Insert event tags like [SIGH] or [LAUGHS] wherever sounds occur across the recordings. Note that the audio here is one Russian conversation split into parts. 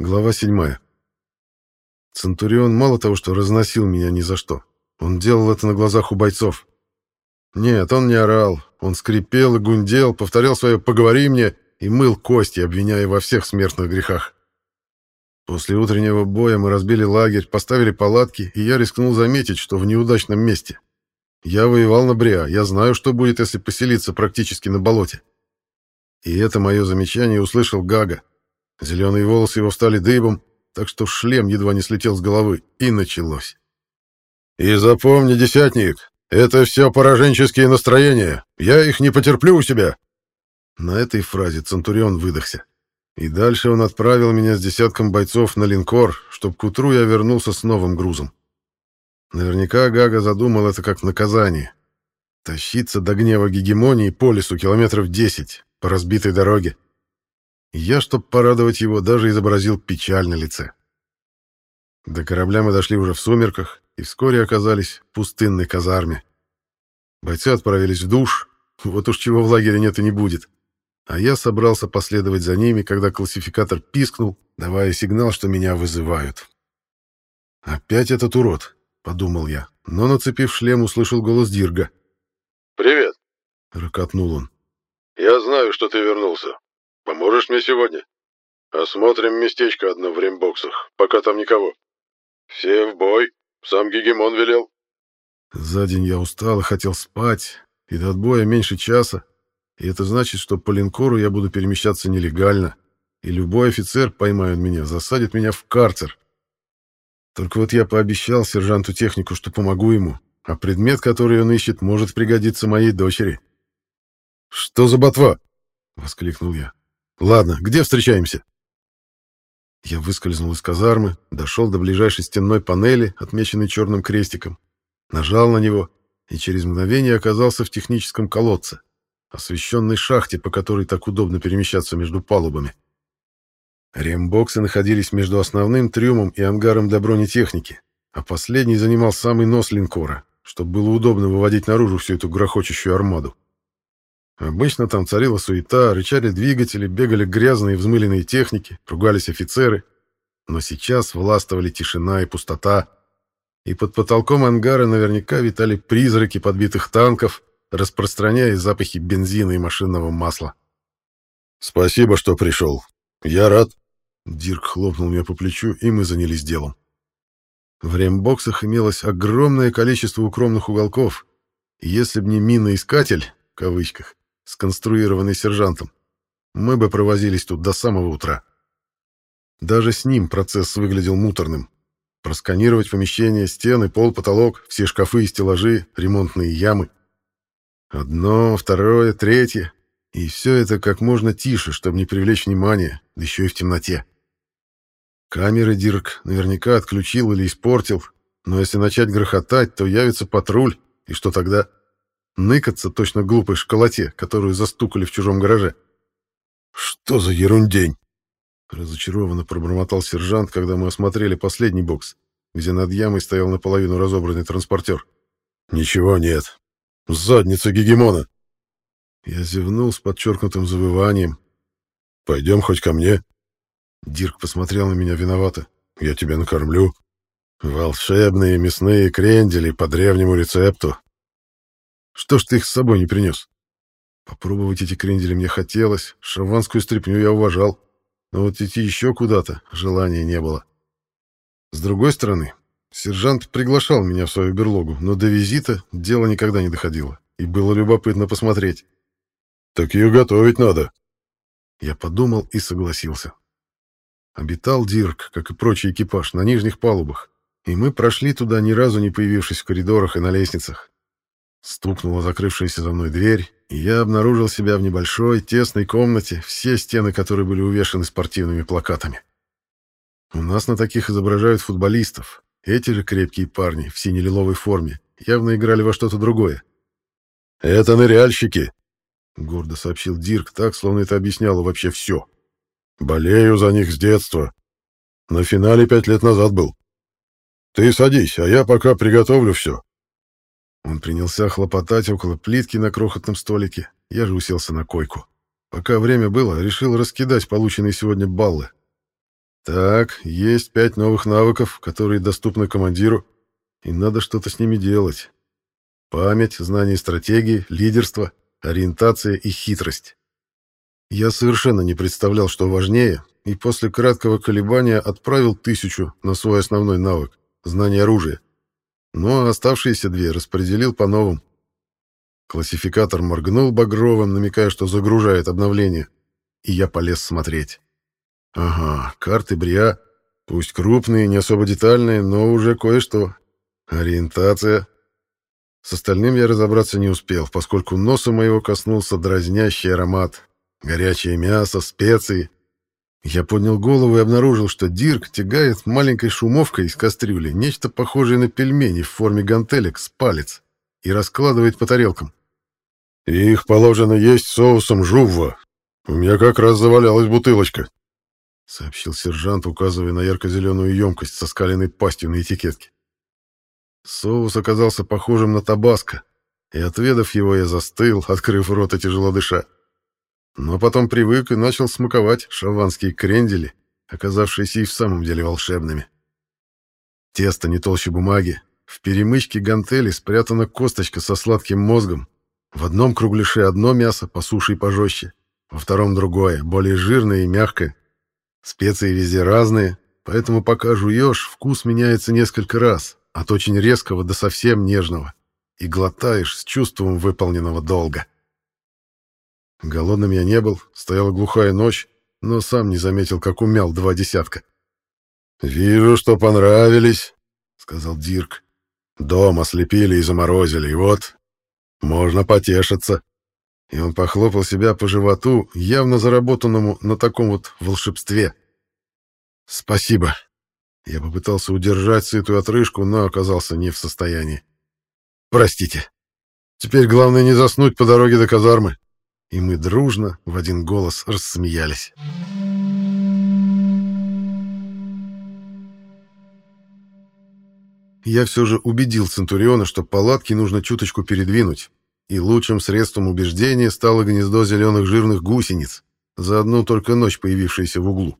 Глава 7. Центурион мало того, что разносил меня ни за что. Он делал это на глазах у бойцов. Нет, он не орал. Он скрипел и гундел, повторял свое «поговори мне» и мыл кости, обвиняя во всех смертных грехах. После утреннего боя мы разбили лагерь, поставили палатки, и я рискнул заметить, что в неудачном месте. Я воевал на Бриа, я знаю, что будет, если поселиться практически на болоте. И это мое замечание услышал Гага. Зеленые волосы его стали дыбом, так что шлем едва не слетел с головы, и началось. «И запомни, десятник, это все пораженческие настроения. Я их не потерплю у себя». На этой фразе Центурион выдохся. И дальше он отправил меня с десятком бойцов на линкор, чтобы к утру я вернулся с новым грузом. Наверняка Гага задумал это как наказание. Тащиться до гнева гегемонии по лесу километров десять, по разбитой дороге. Я, чтобы порадовать его, даже изобразил печаль на лице. До корабля мы дошли уже в сумерках и вскоре оказались в пустынной казарме. Бойцы отправились в душ, вот уж чего в лагере нет и не будет. А я собрался последовать за ними, когда классификатор пискнул, давая сигнал, что меня вызывают. «Опять этот урод», — подумал я, но, нацепив шлем, услышал голос Дирга. «Привет», — рокотнул он. «Я знаю, что ты вернулся. Поможешь мне сегодня? Осмотрим местечко одно в рембоксах, пока там никого. Все в бой. Сам Гегемон велел. За день я устал и хотел спать, и до отбоя меньше часа. И это значит, что по линкору я буду перемещаться нелегально, и любой офицер поймает меня, засадит меня в карцер. Только вот я пообещал сержанту-технику, что помогу ему, а предмет, который он ищет, может пригодиться моей дочери. «Что за ботва?» — воскликнул я. Ладно, где встречаемся? Я выскользнул из казармы, дошел до ближайшей стенной панели, отмеченной черным крестиком, нажал на него и через мгновение оказался в техническом колодце, освещенной шахте, по которой так удобно перемещаться между палубами. Рембоксы находились между основным трюмом и ангаром для бронетехники, а последний занимал самый нос линкора, чтобы было удобно выводить наружу всю эту грохочущую армаду. Обычно там царила суета, рычали двигатели, бегали грязные взмыленные техники, ругались офицеры. Но сейчас властвовали тишина и пустота. И под потолком ангара наверняка витали призраки подбитых танков, распространяя запахи бензина и машинного масла. «Спасибо, что пришел. Я рад». Дирк хлопнул меня по плечу, и мы занялись делом. В рембоксах имелось огромное количество укромных уголков, если б не миноискатель, в кавычках, сконструированный сержантом, мы бы провозились тут до самого утра. Даже с ним процесс выглядел муторным. Просканировать помещение, стены, пол, потолок, все шкафы и стеллажи, ремонтные ямы. Одно, второе, третье. И все это как можно тише, чтобы не привлечь внимания, да еще и в темноте. Камеры Дирк наверняка отключил или испортил, но если начать грохотать, то явится патруль, и что тогда? Ныкаться точно глупой школоте, которую застукали в чужом гараже. «Что за ерундень?» Разочарованно пробормотал сержант, когда мы осмотрели последний бокс, где над ямой стоял наполовину разобранный транспортер. «Ничего нет. Задница гегемона!» Я зевнул с подчеркнутым завыванием. «Пойдем хоть ко мне». Дирк посмотрел на меня виновато. «Я тебя накормлю. Волшебные мясные крендели по древнему рецепту. Что ж ты их с собой не принес? Попробовать эти крендели мне хотелось, шаванскую стряпню я уважал, но вот идти еще куда-то желания не было. С другой стороны, сержант приглашал меня в свою берлогу, но до визита дело никогда не доходило, и было любопытно посмотреть. «Так ее готовить надо». Я подумал и согласился. Обитал Дирк, как и прочий экипаж, на нижних палубах, и мы прошли туда, ни разу не появившись в коридорах и на лестницах. Стукнула закрывшаяся за мной дверь, и я обнаружил себя в небольшой, тесной комнате, все стены которой были увешаны спортивными плакатами. У нас на таких изображают футболистов. Эти же крепкие парни в сине-лиловой форме явно играли во что-то другое. «Это ныряльщики», — гордо сообщил Дирк, так, словно это объясняло вообще все. «Болею за них с детства. На финале пять лет назад был. Ты садись, а я пока приготовлю все. Он принялся хлопотать около плитки на крохотном столике. Я же уселся на койку. Пока время было, решил раскидать полученные сегодня баллы. Так, есть пять новых навыков, которые доступны командиру, и надо что-то с ними делать. Память, знание стратегии, лидерство, ориентация и хитрость. Я совершенно не представлял, что важнее, и после краткого колебания отправил тысячу на свой основной навык — знание оружия. Ну а оставшиеся две распределил по новым. Классификатор моргнул багровым, намекая, что загружает обновление, и я полез смотреть. Ага, карты Бриа, пусть крупные, не особо детальные, но уже кое-что. Ориентация. С остальным я разобраться не успел, поскольку носа моего коснулся дразнящий аромат. Горячее мясо, специи. Я поднял голову и обнаружил, что Дирк тягает маленькой шумовкой из кастрюли нечто похожее на пельмени в форме гантелек с палец и раскладывает по тарелкам. «Их положено есть соусом жувва. У меня как раз завалялась бутылочка», — сообщил сержант, указывая на ярко-зеленую емкость со скаленной пастью на этикетке. Соус оказался похожим на табаско, и, отведав его, я застыл, открыв рот и тяжело дыша. Но потом привык и начал смаковать шаванские крендели, оказавшиеся и в самом деле волшебными. Тесто не толще бумаги, в перемычке гантели спрятана косточка со сладким мозгом. В одном кругляше одно мясо, по суше и пожестче, во втором другое, более жирное и мягкое. Специи везде разные, поэтому пока жуешь, вкус меняется несколько раз, от очень резкого до совсем нежного, и глотаешь с чувством выполненного долга. Голодным я не был, стояла глухая ночь, но сам не заметил, как умял два десятка. «Вижу, что понравились», — сказал Дирк. «Дом ослепили и заморозили, и вот можно потешиться». И он похлопал себя по животу, явно заработанному на таком вот волшебстве. «Спасибо», я попытался удержать сытую отрыжку, но оказался не в состоянии. «Простите. Теперь главное не заснуть по дороге до казармы». И мы дружно, в один голос, рассмеялись. Я все же убедил Центуриона, что палатки нужно чуточку передвинуть, и лучшим средством убеждения стало гнездо зеленых жирных гусениц, за одну только ночь появившееся в углу.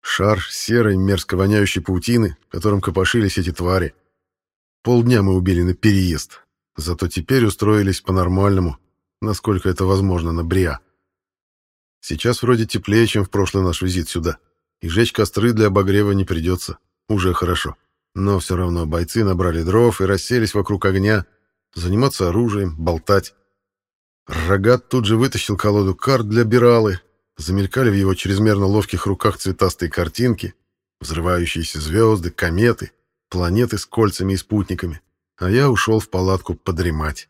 Шар серой, мерзко воняющей паутины, которым копошились эти твари. Полдня мы убили на переезд, зато теперь устроились по-нормальному, насколько это возможно, на Бриа. Сейчас вроде теплее, чем в прошлый наш визит сюда, и жечь костры для обогрева не придется, уже хорошо. Но все равно бойцы набрали дров и расселись вокруг огня, заниматься оружием, болтать. Рогат тут же вытащил колоду карт для Биралы, Замелькали в его чрезмерно ловких руках цветастые картинки, взрывающиеся звезды, кометы, планеты с кольцами и спутниками. А я ушел в палатку подремать.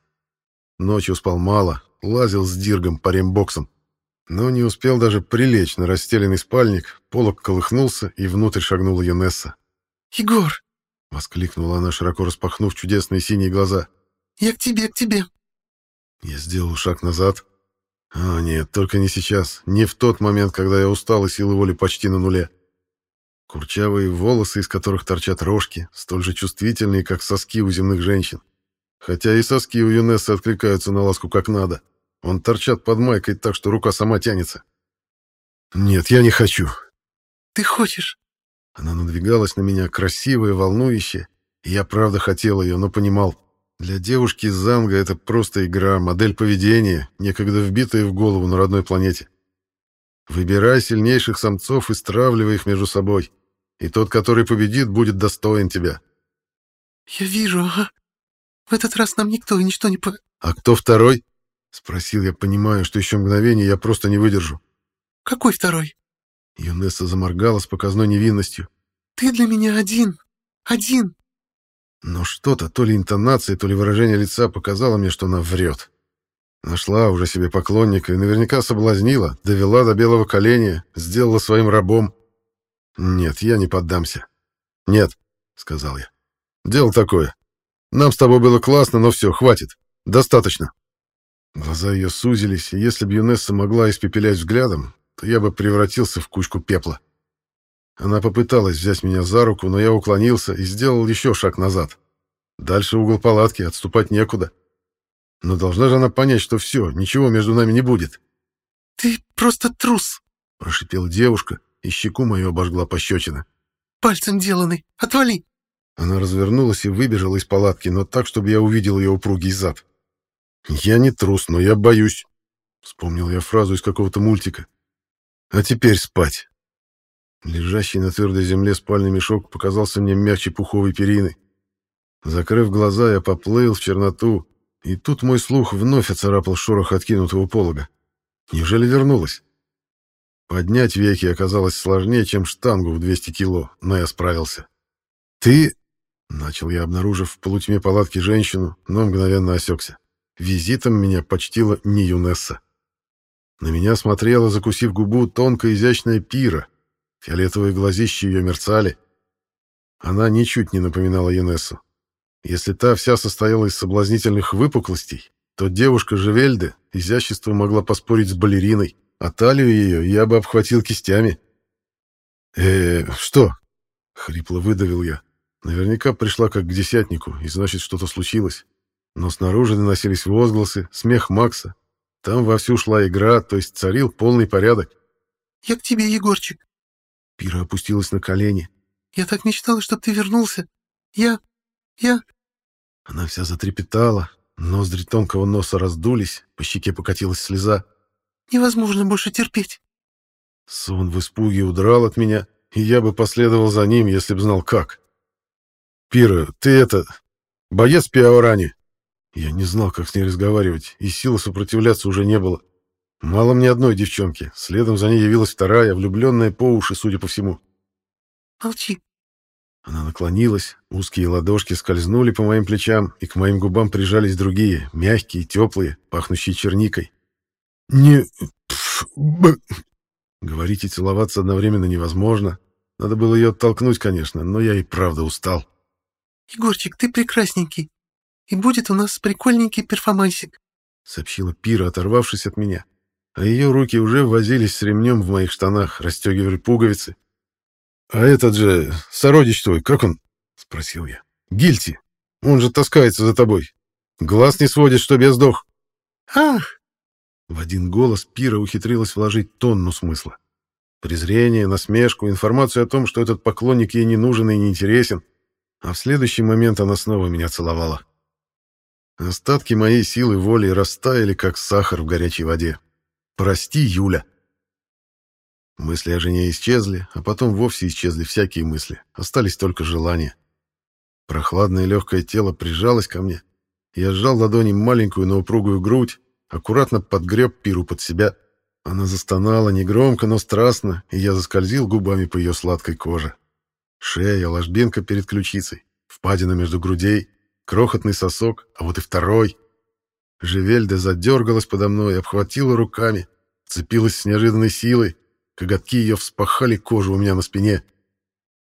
Ночью спал мало, лазил с диргом по рембоксам. Но не успел даже прилечь на расстеленный спальник, полок колыхнулся, и внутрь шагнула Юнесса. «Егор!» — воскликнула она, широко распахнув чудесные синие глаза. «Я к тебе, к тебе!» Я сделал шаг назад, а, нет, только не сейчас. Не в тот момент, когда я устал и силы воли почти на нуле. Курчавые волосы, из которых торчат рожки, столь же чувствительные, как соски у земных женщин. Хотя и соски у Юнессы откликаются на ласку как надо. Он торчат под майкой так, что рука сама тянется. Нет, я не хочу. Ты хочешь? Она надвигалась на меня, красивая, волнующая. я правда хотел ее, но понимал, для девушки из Занга это просто игра, модель поведения, некогда вбитая в голову на родной планете. Выбирай сильнейших самцов и стравливай их между собой. И тот, который победит, будет достоин тебя. Я вижу, ага. В этот раз нам никто и ничто не по... А кто второй? Спросил я, понимая, что еще мгновение я просто не выдержу. Какой второй? Юнесса заморгала с показной невинностью. Ты для меня один. Один. Но что-то, то ли интонация, то ли выражение лица показало мне, что она врет. Нашла уже себе поклонника и наверняка соблазнила, довела до белого коленя, сделала своим рабом. Нет, я не поддамся. Нет, сказал я. Дело такое. Нам с тобой было классно, но все, хватит. Достаточно. Глаза ее сузились, и если бы Юнесса могла испепелять взглядом, то я бы превратился в кучку пепла. Она попыталась взять меня за руку, но я уклонился и сделал еще шаг назад. Дальше угол палатки, отступать некуда. Но должна же она понять, что все, ничего между нами не будет. «Ты просто трус!» — прошипела девушка, и щеку мою обожгла пощечина. «Пальцем деланный! Отвали!» Она развернулась и выбежала из палатки, но так, чтобы я увидел ее упругий зад. «Я не трус, но я боюсь», — вспомнил я фразу из какого-то мультика. «А теперь спать». Лежащий на твердой земле спальный мешок показался мне мягче пуховой перины. Закрыв глаза, я поплыл в черноту, и тут мой слух вновь оцарапал шорох откинутого полога. Неужели вернулась? Поднять веки оказалось сложнее, чем штангу в 200 кило, но я справился. «Ты...» — начал я, обнаружив в полутьме палатки женщину, но мгновенно осекся. Визитом меня почтила не Юнесса. На меня смотрела, закусив губу, тонкая изящная пира. Фиолетовые глазища ее мерцали. Она ничуть не напоминала Юнессу. Если та вся состояла из соблазнительных выпуклостей, то девушка Живельде изящество могла поспорить с балериной, а талию ее я бы обхватил кистями. э, -э что?» — хрипло выдавил я. Наверняка пришла как к десятнику, и значит, что-то случилось. Но снаружи доносились возгласы, смех Макса. Там вовсю шла игра, то есть царил полный порядок. «Я к тебе, Егорчик». Пира опустилась на колени. «Я так мечтала, чтобы ты вернулся. Я... я...» Она вся затрепетала, ноздри тонкого носа раздулись, по щеке покатилась слеза. «Невозможно больше терпеть». Сон в испуге удрал от меня, и я бы последовал за ним, если б знал как. «Пира, ты это... боец Пиаорани!» Я не знал, как с ней разговаривать, и силы сопротивляться уже не было. Мало мне одной девчонки, следом за ней явилась вторая, влюбленная по уши, судя по всему. «Молчи». Она наклонилась, узкие ладошки скользнули по моим плечам, и к моим губам прижались другие, мягкие, теплые, пахнущие черникой. «Не... Пф, б...» Говорить и целоваться одновременно невозможно. Надо было ее оттолкнуть, конечно, но я и правда устал. «Егорчик, ты прекрасненький, и будет у нас прикольненький перформансик», — сообщила Пира, оторвавшись от меня. А ее руки уже возились с ремнем в моих штанах, расстегивали пуговицы. «А этот же, сородич твой, как он?» — спросил я. «Гильти, он же таскается за тобой. Глаз не сводит, чтоб я сдох». «Ах!» В один голос Пира ухитрилась вложить тонну смысла. Презрение, насмешку, информацию о том, что этот поклонник ей не нужен и не интересен, а в следующий момент она снова меня целовала. Остатки моей силы воли растаяли, как сахар в горячей воде. «Прости, Юля!» Мысли о жене исчезли, а потом вовсе исчезли всякие мысли. Остались только желания. Прохладное легкое тело прижалось ко мне. Я сжал ладони маленькую, но упругую грудь, аккуратно подгреб пиру под себя. Она застонала негромко, но страстно, и я заскользил губами по ее сладкой коже. Шея, ложбинка перед ключицей, впадина между грудей, крохотный сосок, а вот и второй. Живельда задергалась подо мной, обхватила руками, цепилась с неожиданной силой, коготки ее вспахали кожу у меня на спине.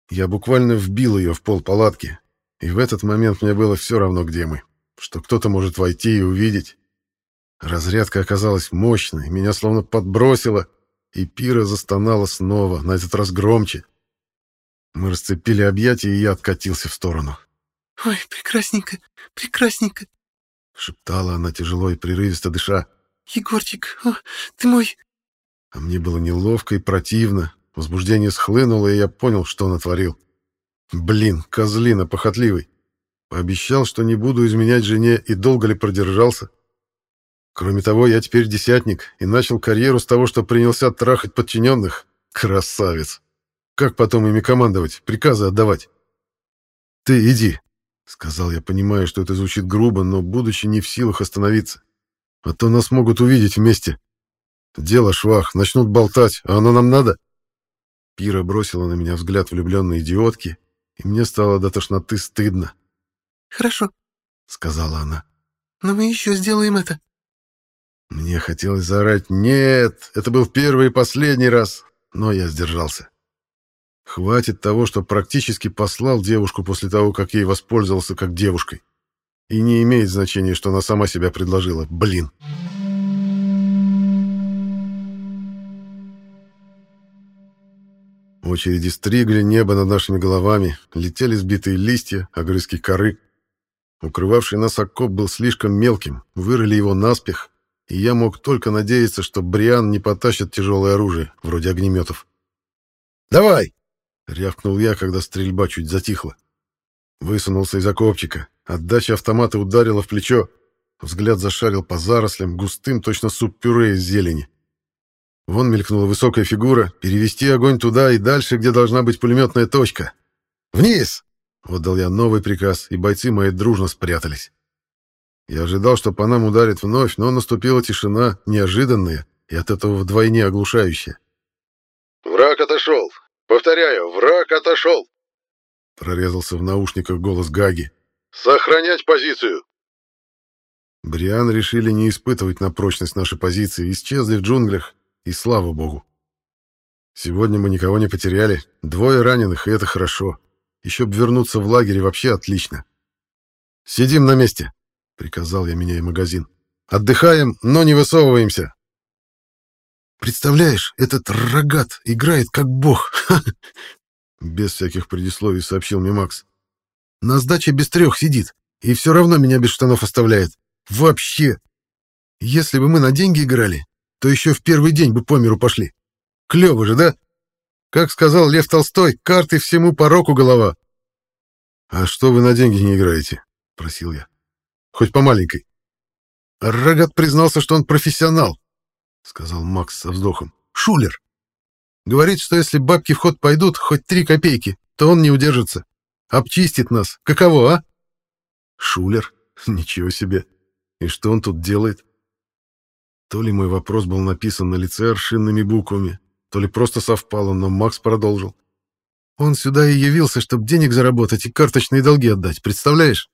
Я буквально вбил ее в пол палатки, и в этот момент мне было все равно, где мы, что кто-то может войти и увидеть. Разрядка оказалась мощной, меня словно подбросило, и пира застонала снова, на этот раз громче. Мы расцепили объятия, и я откатился в сторону. «Ой, прекрасненько, прекрасненько!» — шептала она тяжело и прерывисто дыша. «Егорчик, о, ты мой...» А мне было неловко и противно. Возбуждение схлынуло, и я понял, что натворил. Блин, козлина похотливый. Пообещал, что не буду изменять жене, и долго ли продержался. Кроме того, я теперь десятник и начал карьеру с того, что принялся трахать подчиненных. Красавец! Как потом ими командовать, приказы отдавать? «Ты иди», — сказал я, понимая, что это звучит грубо, но будучи не в силах остановиться. «А то нас могут увидеть вместе. Дело швах, начнут болтать, а оно нам надо?» Пира бросила на меня взгляд влюбленной идиотки, и мне стало до тошноты стыдно. «Хорошо», — сказала она. «Но мы еще сделаем это». Мне хотелось заорать «Нет!» Это был первый и последний раз, но я сдержался. Хватит того, что практически послал девушку после того, как ей воспользовался как девушкой. И не имеет значения, что она сама себя предложила. Блин. Очереди стригли небо над нашими головами, летели сбитые листья, огрызки коры. Укрывавший нас окоп был слишком мелким, вырыли его наспех, и я мог только надеяться, что Бриан не потащит тяжелое оружие, вроде огнеметов. Давай!» — рявкнул я, когда стрельба чуть затихла. Высунулся из окопчика. Отдача автомата ударила в плечо. Взгляд зашарил по зарослям, густым, точно суп-пюре из зелени. Вон мелькнула высокая фигура. Перевести огонь туда и дальше, где должна быть пулеметная точка. «Вниз!» — отдал я новый приказ, и бойцы мои дружно спрятались. Я ожидал, что по нам ударит вновь, но наступила тишина, неожиданная и от этого вдвойне оглушающая. «Враг отошел! Повторяю, враг отошел!» Прорезался в наушниках голос Гаги. «Сохранять позицию!» Бриан решили не испытывать на прочность нашей позиции, исчезли в джунглях, и слава богу. Сегодня мы никого не потеряли, двое раненых, и это хорошо. Еще бы вернуться в лагерь вообще отлично. «Сидим на месте», — приказал я, меняя магазин. «Отдыхаем, но не высовываемся». «Представляешь, этот рогат играет как бог!» [LAUGHS] Без всяких предисловий сообщил мне Макс. «На сдаче без трех сидит, и все равно меня без штанов оставляет. Вообще! Если бы мы на деньги играли, то еще в первый день бы по миру пошли. Клево же, да? Как сказал Лев Толстой, карты всему пороку голова». «А что вы на деньги не играете?» — просил я. «Хоть по маленькой». Рогат признался, что он профессионал, — сказал Макс со вздохом. «Шулер. Говорит, что если бабки в ход пойдут, хоть три копейки, то он не удержится. Обчистит нас. Каково, а?» «Шулер? [LAUGHS] Ничего себе. И что он тут делает?» То ли мой вопрос был написан на лице аршинными буквами, то ли просто совпало, но Макс продолжил. «Он сюда и явился, чтобы денег заработать и карточные долги отдать, представляешь?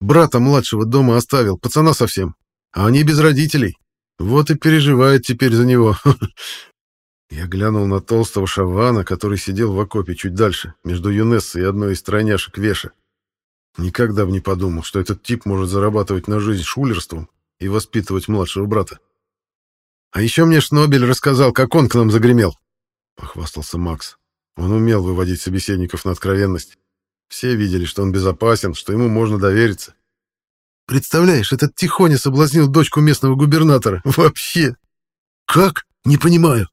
Брата младшего дома оставил, пацана совсем, а они без родителей, вот и переживает теперь за него. [LAUGHS] Я глянул на толстого шавана, который сидел в окопе чуть дальше, между Юнессой и одной из тройняшек Веша. Никогда бы не подумал, что этот тип может зарабатывать на жизнь шулерством и воспитывать младшего брата. А еще мне Шнобель рассказал, как он к нам загремел, — похвастался Макс. Он умел выводить собеседников на откровенность. Все видели, что он безопасен, что ему можно довериться. Представляешь, этот Тихоня соблазнил дочку местного губернатора. Вообще. Как? Не понимаю.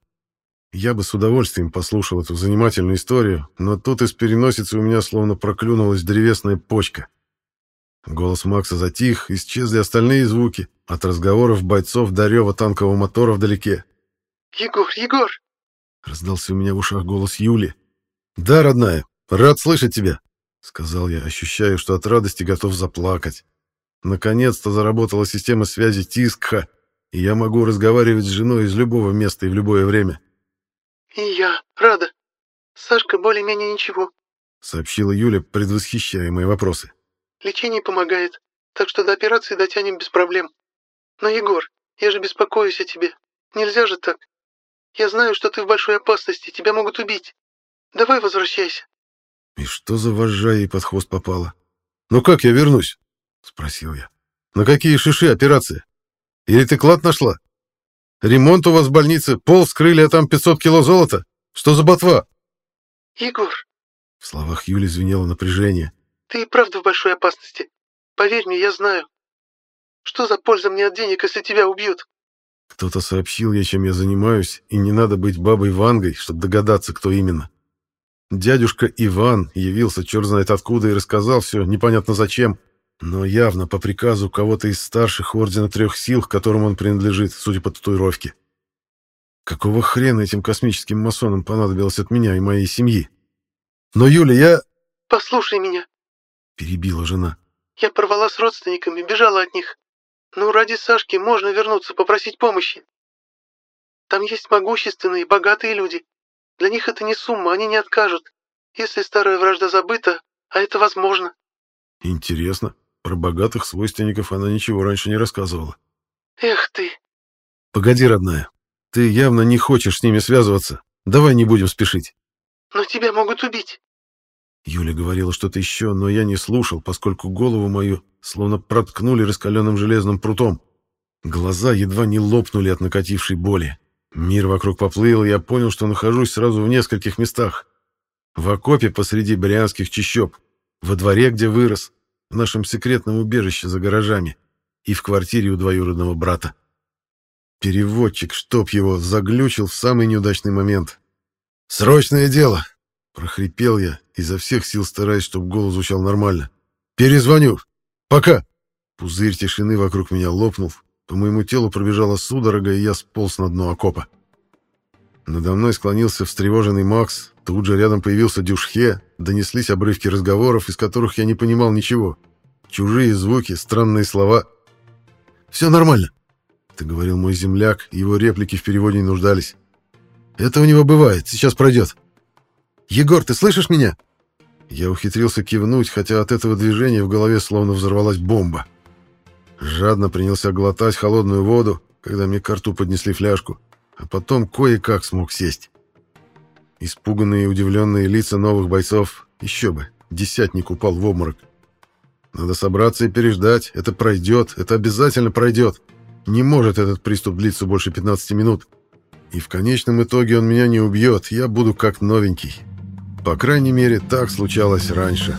Я бы с удовольствием послушал эту занимательную историю, но тут из переносицы у меня словно проклюнулась древесная почка. Голос Макса затих, исчезли остальные звуки, от разговоров бойцов до рева танкового мотора вдалеке. «Егор, Егор!» — раздался у меня в ушах голос Юли. «Да, родная, рад слышать тебя», — сказал я, ощущая, что от радости готов заплакать. Наконец-то заработала система связи Тискха, и я могу разговаривать с женой из любого места и в любое время. «И я рада. Сашка более-менее ничего», — сообщила Юля, предвосхищая мои вопросы. «Лечение помогает, так что до операции дотянем без проблем. Но, Егор, я же беспокоюсь о тебе. Нельзя же так. Я знаю, что ты в большой опасности, тебя могут убить. Давай возвращайся». И что за вожжа ей под хвост попала? Ну как я вернусь? — спросил я. «На какие шиши операция? Или ты клад нашла? Ремонт у вас в больнице, пол вскрыли, а там 500 кило золота? Что за ботва?» «Егор!» В словах Юли звенело напряжение. «Ты и правда в большой опасности. Поверь мне, я знаю. Что за польза мне от денег, если тебя убьют?» Кто-то сообщил ей, чем я занимаюсь, и не надо быть бабой Вангой, чтобы догадаться, кто именно. Дядюшка Иван явился черт знает откуда и рассказал все, непонятно зачем, но явно по приказу кого-то из старших Ордена Трех Сил, к которым он принадлежит, судя по татуировке. Какого хрена этим космическим масонам понадобилось от меня и моей семьи? Но, Юля, я... «Послушай меня», — перебила жена. «Я порвала с родственниками, бежала от них. Но ради Сашки можно вернуться, попросить помощи. Там есть могущественные, богатые люди. Для них это не сумма, они не откажут. Если старая вражда забыта, а это возможно». «Интересно», про богатых свойственников она ничего раньше не рассказывала. «Эх ты!» «Погоди, родная. Ты явно не хочешь с ними связываться. Давай не будем спешить». «Но тебя могут убить». Юля говорила что-то еще, но я не слушал, поскольку голову мою словно проткнули раскаленным железным прутом. Глаза едва не лопнули от накатившей боли. Мир вокруг поплыл, и я понял, что нахожусь сразу в нескольких местах. В окопе посреди брянских чащоб, во дворе, где вырос, в нашем секретном убежище за гаражами и в квартире у двоюродного брата. Переводчик, чтоб его, заглючил в самый неудачный момент. «Срочное дело!» — прохрипел я, изо всех сил стараясь, чтобы голос звучал нормально. «Перезвоню! Пока!» Пузырь тишины вокруг меня лопнул, по моему телу пробежала судорога, и я сполз на дно окопа. Надо мной склонился встревоженный Макс, тут же рядом появился Дюшхе, донеслись обрывки разговоров, из которых я не понимал ничего. Чужие звуки, странные слова. «Все нормально», — это говорил мой земляк, его реплики в переводе не нуждались. «Это у него бывает, сейчас пройдет». «Егор, ты слышишь меня?» Я ухитрился кивнуть, хотя от этого движения в голове словно взорвалась бомба. Жадно принялся глотать холодную воду, когда мне к рту поднесли фляжку а потом кое-как смог сесть. Испуганные и удивленные лица новых бойцов, еще бы, десятник упал в обморок. Надо собраться и переждать, это пройдет, это обязательно пройдет. Не может этот приступ длиться больше 15 минут. И в конечном итоге он меня не убьет, я буду как новенький. По крайней мере, так случалось раньше.